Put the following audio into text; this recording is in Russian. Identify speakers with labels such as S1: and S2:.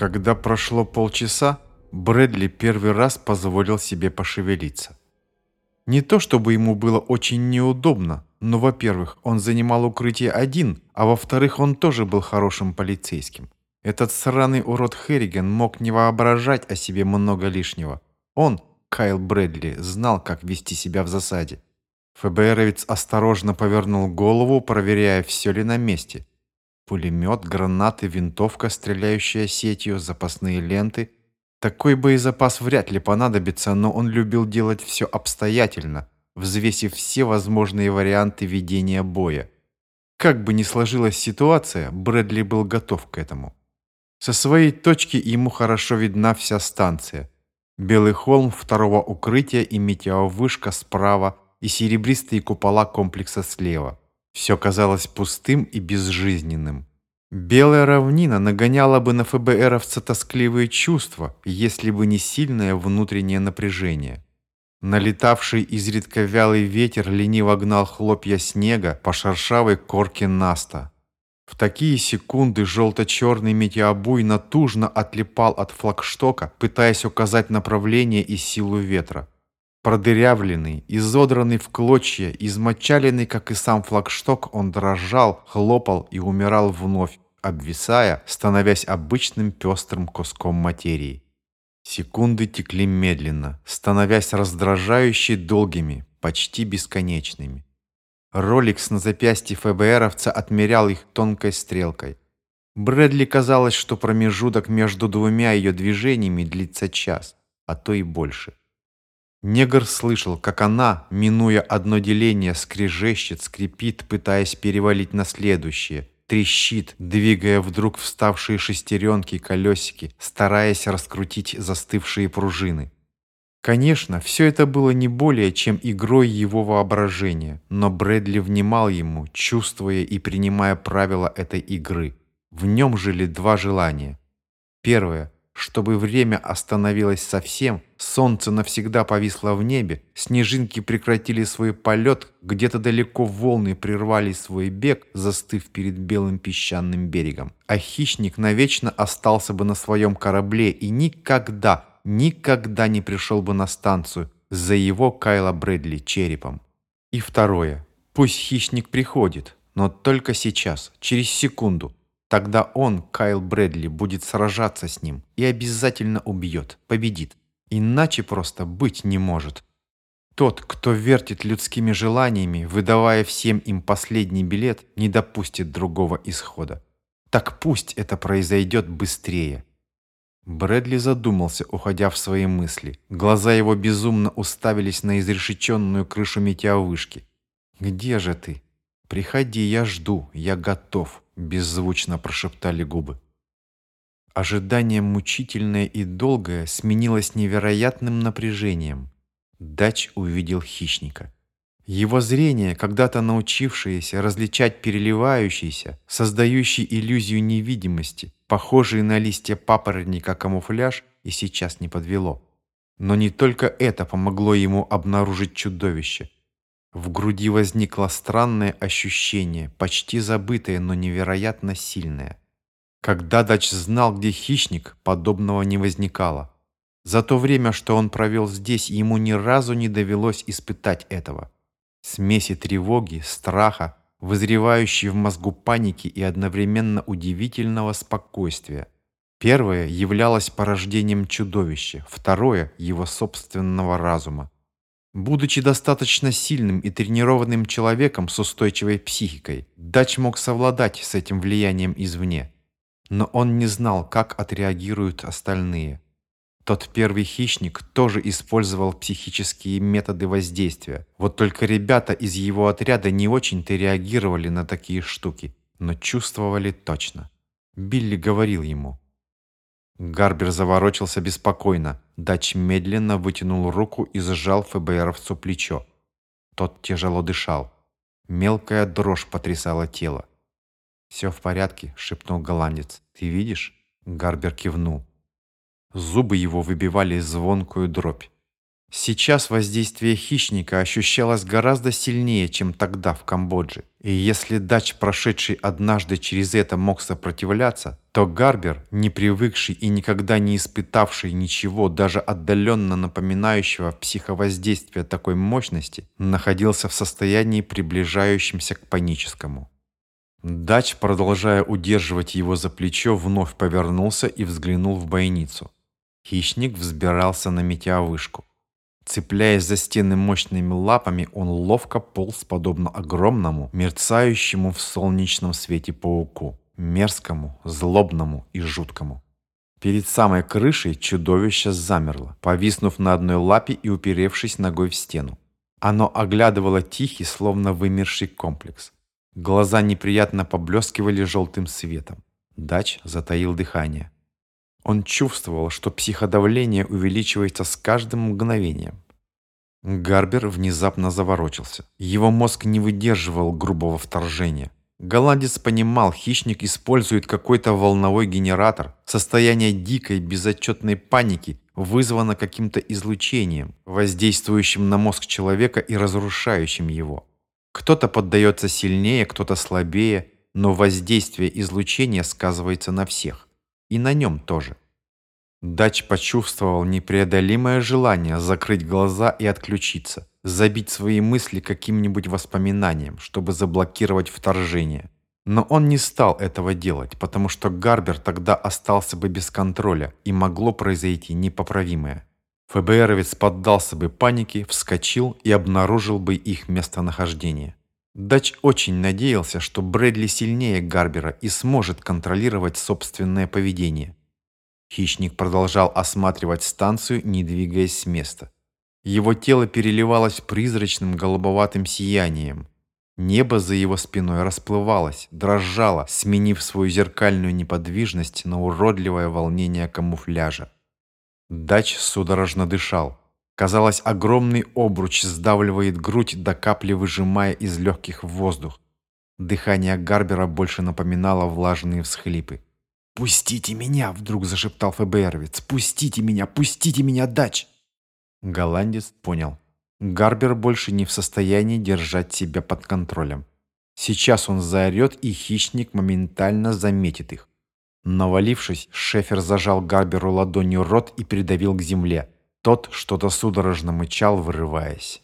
S1: Когда прошло полчаса, Брэдли первый раз позволил себе пошевелиться. Не то чтобы ему было очень неудобно, но, во-первых, он занимал укрытие один, а во-вторых, он тоже был хорошим полицейским. Этот сраный урод Херриган мог не воображать о себе много лишнего. Он, Кайл Брэдли, знал, как вести себя в засаде. ФБРовец осторожно повернул голову, проверяя, все ли на месте. Пулемет, гранаты, винтовка, стреляющая сетью, запасные ленты. Такой боезапас вряд ли понадобится, но он любил делать все обстоятельно, взвесив все возможные варианты ведения боя. Как бы ни сложилась ситуация, Брэдли был готов к этому. Со своей точки ему хорошо видна вся станция. Белый холм второго укрытия и метеовышка справа и серебристые купола комплекса слева. Все казалось пустым и безжизненным. Белая равнина нагоняла бы на ФБРовца тоскливые чувства, если бы не сильное внутреннее напряжение. Налетавший изредка вялый ветер лениво гнал хлопья снега по шершавой корке наста. В такие секунды желто-черный метеобуй натужно отлипал от флагштока, пытаясь указать направление и силу ветра. Продырявленный, изодранный в клочья, измочаленный, как и сам флагшток, он дрожал, хлопал и умирал вновь, обвисая, становясь обычным пестрым куском материи. Секунды текли медленно, становясь раздражающе долгими, почти бесконечными. Роликс на запястье ФБРовца отмерял их тонкой стрелкой. Брэдли казалось, что промежуток между двумя ее движениями длится час, а то и больше. Негр слышал, как она, минуя одно деление, скрежещет, скрипит, пытаясь перевалить на следующее, трещит, двигая вдруг вставшие шестеренки и колесики, стараясь раскрутить застывшие пружины. Конечно, все это было не более, чем игрой его воображения, но Брэдли внимал ему, чувствуя и принимая правила этой игры. В нем жили два желания. Первое – чтобы время остановилось совсем, солнце навсегда повисло в небе, снежинки прекратили свой полет, где-то далеко волны прервали свой бег, застыв перед белым песчаным берегом. А хищник навечно остался бы на своем корабле и никогда, никогда не пришел бы на станцию за его Кайла Брэдли черепом. И второе. Пусть хищник приходит, но только сейчас, через секунду. Тогда он, Кайл Брэдли, будет сражаться с ним и обязательно убьет, победит. Иначе просто быть не может. Тот, кто вертит людскими желаниями, выдавая всем им последний билет, не допустит другого исхода. Так пусть это произойдет быстрее. Брэдли задумался, уходя в свои мысли. Глаза его безумно уставились на изрешеченную крышу метеовышки. «Где же ты? Приходи, я жду, я готов», — беззвучно прошептали губы. Ожидание мучительное и долгое сменилось невероятным напряжением. Дач увидел хищника. Его зрение, когда-то научившееся различать переливающийся, создающий иллюзию невидимости, похожий на листья папоротника камуфляж, и сейчас не подвело. Но не только это помогло ему обнаружить чудовище. В груди возникло странное ощущение, почти забытое, но невероятно сильное. Когда Дач знал, где хищник, подобного не возникало. За то время, что он провел здесь, ему ни разу не довелось испытать этого смеси тревоги, страха, вызревающей в мозгу паники и одновременно удивительного спокойствия. Первое являлось порождением чудовища, второе – его собственного разума. Будучи достаточно сильным и тренированным человеком с устойчивой психикой, Дач мог совладать с этим влиянием извне. Но он не знал, как отреагируют остальные – тот первый хищник тоже использовал психические методы воздействия. Вот только ребята из его отряда не очень-то реагировали на такие штуки, но чувствовали точно. Билли говорил ему. Гарбер заворочился беспокойно. Дач медленно вытянул руку и сжал ФБРовцу плечо. Тот тяжело дышал. Мелкая дрожь потрясала тело. «Все в порядке», — шепнул голландец. «Ты видишь?» Гарбер кивнул. Зубы его выбивали звонкую дробь. Сейчас воздействие хищника ощущалось гораздо сильнее, чем тогда в Камбодже. И если дач, прошедший однажды через это, мог сопротивляться, то Гарбер, не привыкший и никогда не испытавший ничего, даже отдаленно напоминающего психовоздействие такой мощности, находился в состоянии, приближающемся к паническому. Дач, продолжая удерживать его за плечо, вновь повернулся и взглянул в бойницу. Хищник взбирался на метеовышку. Цепляясь за стены мощными лапами, он ловко полз, подобно огромному, мерцающему в солнечном свете пауку, мерзкому, злобному и жуткому. Перед самой крышей чудовище замерло, повиснув на одной лапе и уперевшись ногой в стену. Оно оглядывало тихий, словно вымерший комплекс. Глаза неприятно поблескивали желтым светом. Дач затаил дыхание. Он чувствовал, что психодавление увеличивается с каждым мгновением. Гарбер внезапно заворочился. Его мозг не выдерживал грубого вторжения. Голландец понимал, хищник использует какой-то волновой генератор. Состояние дикой, безотчетной паники вызвано каким-то излучением, воздействующим на мозг человека и разрушающим его. Кто-то поддается сильнее, кто-то слабее, но воздействие излучения сказывается на всех. И на нем тоже. Дач почувствовал непреодолимое желание закрыть глаза и отключиться, забить свои мысли каким-нибудь воспоминанием, чтобы заблокировать вторжение. Но он не стал этого делать, потому что Гарбер тогда остался бы без контроля и могло произойти непоправимое. ФБРовец поддался бы панике, вскочил и обнаружил бы их местонахождение. Дач очень надеялся, что Брэдли сильнее Гарбера и сможет контролировать собственное поведение. Хищник продолжал осматривать станцию, не двигаясь с места. Его тело переливалось призрачным голубоватым сиянием. Небо за его спиной расплывалось, дрожало, сменив свою зеркальную неподвижность на уродливое волнение камуфляжа. Дач судорожно дышал. Казалось, огромный обруч сдавливает грудь до капли, выжимая из легких воздух. Дыхание Гарбера больше напоминало влажные всхлипы. «Пустите меня!» — вдруг зашептал ФБРовец. «Пустите меня! Пустите меня, Дач!» Голландец понял. Гарбер больше не в состоянии держать себя под контролем. Сейчас он заорет, и хищник моментально заметит их. Навалившись, Шефер зажал Гарберу ладонью рот и придавил к земле. Тот что-то судорожно мычал, вырываясь.